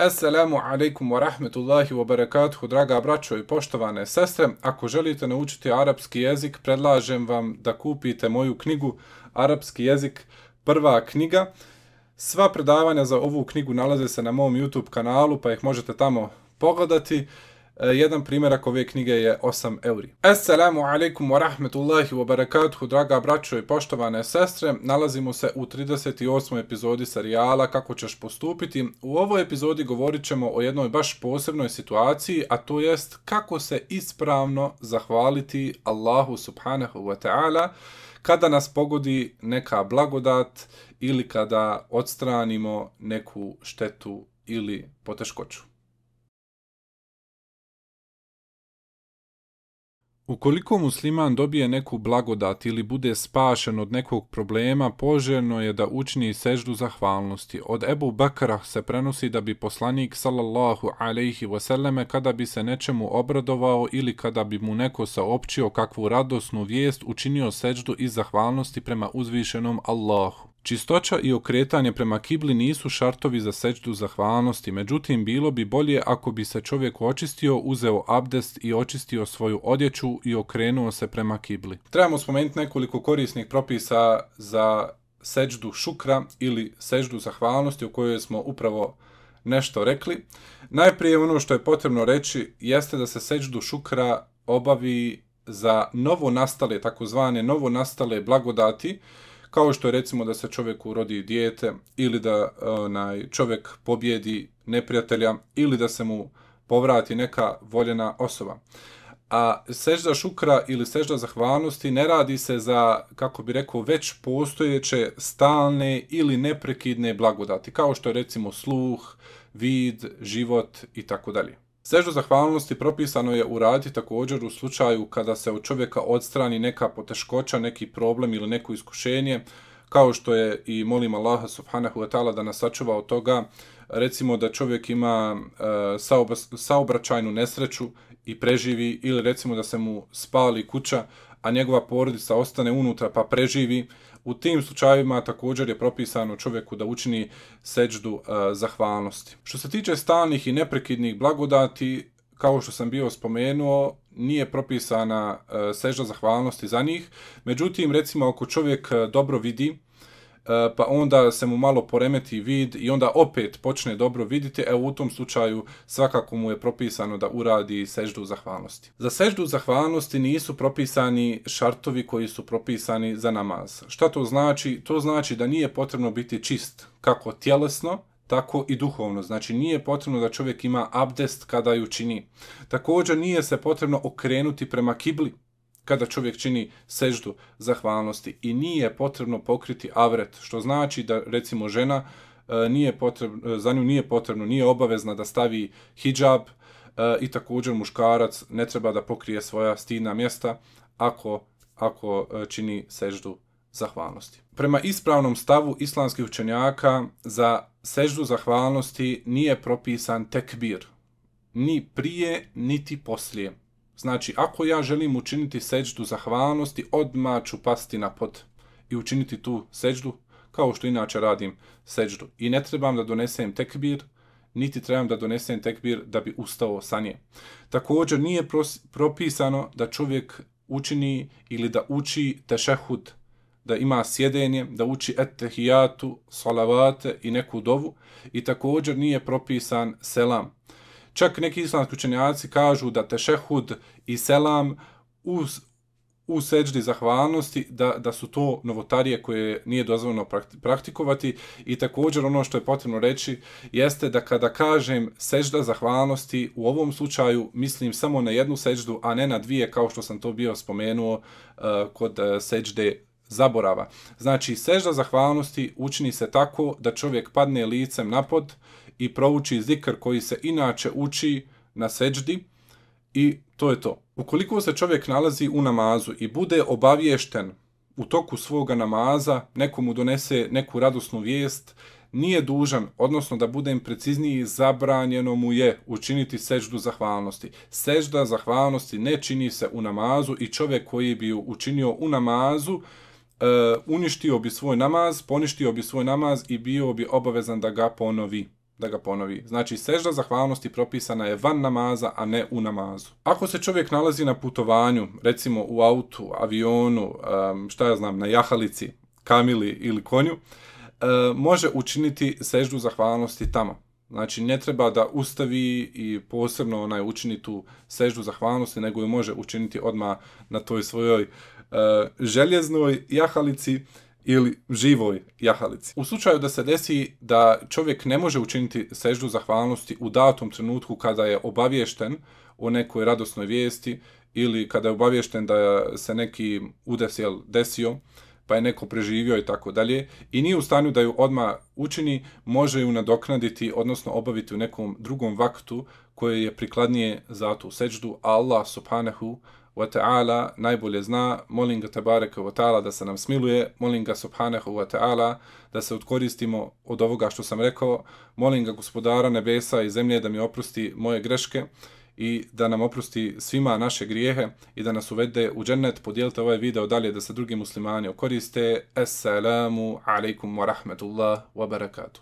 Assalamu alaikum wa rahmetullahi wa barakatuhu, draga braćo i poštovane sestre. Ako želite naučiti arapski jezik, predlažem vam da kupite moju knjigu Arapski jezik, prva knjiga. Sva predavanja za ovu knjigu nalaze se na mom YouTube kanalu, pa ih možete tamo pogledati. E, jedan primjerak ove knjige je 8 euri. Assalamu alaikum wa rahmetullahi wa barakatuhu, draga braćo i poštovane sestre. Nalazimo se u 38. epizodi serijala Kako ćeš postupiti. U ovoj epizodi govorit ćemo o jednoj baš posebnoj situaciji, a to jest kako se ispravno zahvaliti Allahu subhanahu wa ta'ala kada nas pogodi neka blagodat ili kada odstranimo neku štetu ili poteškoću. Ukoliko musliman dobije neku blagodat ili bude spašen od nekog problema, poželjno je da učini seždu zahvalnosti. Od Ebu Bakara se prenosi da bi poslanik sallallahu alaihi wasallame kada bi se nečemu obradovao ili kada bi mu neko saopćio kakvu radosnu vijest učinio seždu iz zahvalnosti prema uzvišenom Allahu. Čistoća i okretanje prema kibli nisu šartovi za sećdu zahvalnosti, međutim bilo bi bolje ako bi se čovjek očistio, uzeo abdest i očistio svoju odjeću i okrenuo se prema kibli. Trebamo spomenuti nekoliko korisnih propisa za sećdu šukra ili sećdu zahvalnosti o kojoj smo upravo nešto rekli. Najprije ono što je potrebno reći jeste da se sećdu šukra obavi za novo nastale, takozvane novo nastale blagodati, kao što je recimo da se čovjeku rodi dijete ili da onaj čovjek pobjedi neprijatelja ili da se mu povrati neka voljena osoba. A sežda šukra ili sežda zahvalnosti ne radi se za, kako bi rekao, već postojeće stalne ili neprekidne blagodati, kao što je recimo sluh, vid, život i tako dalje. Seždu zahvalnosti propisano je uraditi također u slučaju kada se od čovjeka odstrani neka poteškoća, neki problem ili neko iskušenje, kao što je i molim Allaha subhanahu wa ta'ala da nas sačuva od toga, recimo da čovjek ima uh, saobraćajnu nesreću i preživi ili recimo da se mu spali kuća, a njegova porodica ostane unutra pa preživi, U tim slučajevima također je propisano čovjeku da učini seđdu e, zahvalnosti. Što se tiče stalnih i neprekidnih blagodati, kao što sam bio spomenuo, nije propisana e, sežda zahvalnosti za njih. Međutim, recimo, ako čovjek e, dobro vidi, E, pa onda se mu malo poremeti vid i onda opet počne dobro vidite, evo u tom slučaju svakako mu je propisano da uradi seždu zahvalnosti. Za seždu zahvalnosti nisu propisani šartovi koji su propisani za namaz. Šta to znači? To znači da nije potrebno biti čist kako tjelesno, tako i duhovno. Znači nije potrebno da čovjek ima abdest kada ju čini. Također nije se potrebno okrenuti prema kibli, kada čovjek čini seždu zahvalnosti i nije potrebno pokriti avret, što znači da recimo žena e, nije potrebno, e, za nju nije potrebno, nije obavezna da stavi hijab e, i također muškarac ne treba da pokrije svoja stidna mjesta ako, ako čini seždu zahvalnosti. Prema ispravnom stavu islamskih učenjaka za seždu zahvalnosti nije propisan tekbir, ni prije, niti poslije. Znači, ako ja želim učiniti seđdu zahvalnosti, odmah ću pasti na pod i učiniti tu seđdu, kao što inače radim seđdu. I ne trebam da donesem tekbir, niti trebam da donesem tekbir da bi ustao sa nje. Također nije propisano da čovjek učini ili da uči tešehud, da ima sjedenje, da uči etehijatu, salavate i neku dovu. I također nije propisan selam. Čak neki islamski učenjaci kažu da tešehud i selam u, u seđdi zahvalnosti, da, da su to novotarije koje nije dozvoljeno praktikovati. I također ono što je potrebno reći jeste da kada kažem seđda zahvalnosti, u ovom slučaju mislim samo na jednu seđdu, a ne na dvije kao što sam to bio spomenuo uh, kod uh, seđde zaborava. Znači, sežda zahvalnosti učini se tako da čovjek padne licem napod i prouči zikr koji se inače uči na seđdi i to je to. Ukoliko se čovjek nalazi u namazu i bude obaviješten u toku svoga namaza, nekomu donese neku radosnu vijest, nije dužan, odnosno da budem precizniji, zabranjeno mu je učiniti seždu zahvalnosti. Sežda zahvalnosti ne čini se u namazu i čovjek koji bi ju učinio u namazu, E, uništio bi svoj namaz, poništio bi svoj namaz i bio bi obavezan da ga ponovi da ga ponovi. Znači, sežda zahvalnosti propisana je van namaza, a ne u namazu. Ako se čovjek nalazi na putovanju, recimo u autu, avionu, šta ja znam, na jahalici, kamili ili konju, e, može učiniti seždu zahvalnosti tamo. Znači, ne treba da ustavi i posebno onaj učini tu seždu zahvalnosti, nego ju može učiniti odma na toj svojoj uh, E, željeznoj jahalici ili živoj jahalici. U slučaju da se desi da čovjek ne može učiniti seždu zahvalnosti u datom trenutku kada je obaviješten o nekoj radosnoj vijesti ili kada je obaviješten da se neki udes jel, desio, pa je neko preživio i tako dalje, i nije u stanju da ju odma učini, može ju nadoknaditi, odnosno obaviti u nekom drugom vaktu koje je prikladnije za tu seđdu. Allah subhanahu wa ta'ala najbolje zna, molim ga tabareka wa ta'ala da se nam smiluje, molim ga subhanahu wa ta'ala da se odkoristimo od ovoga što sam rekao, molim ga gospodara nebesa i zemlje da mi oprosti moje greške, i da nam oprosti svima naše grijehe i da nas uvede u džennet. Podijelite ovaj video dalje da se drugi muslimani okoriste. Assalamu alaikum wa rahmatullah wa barakatuh.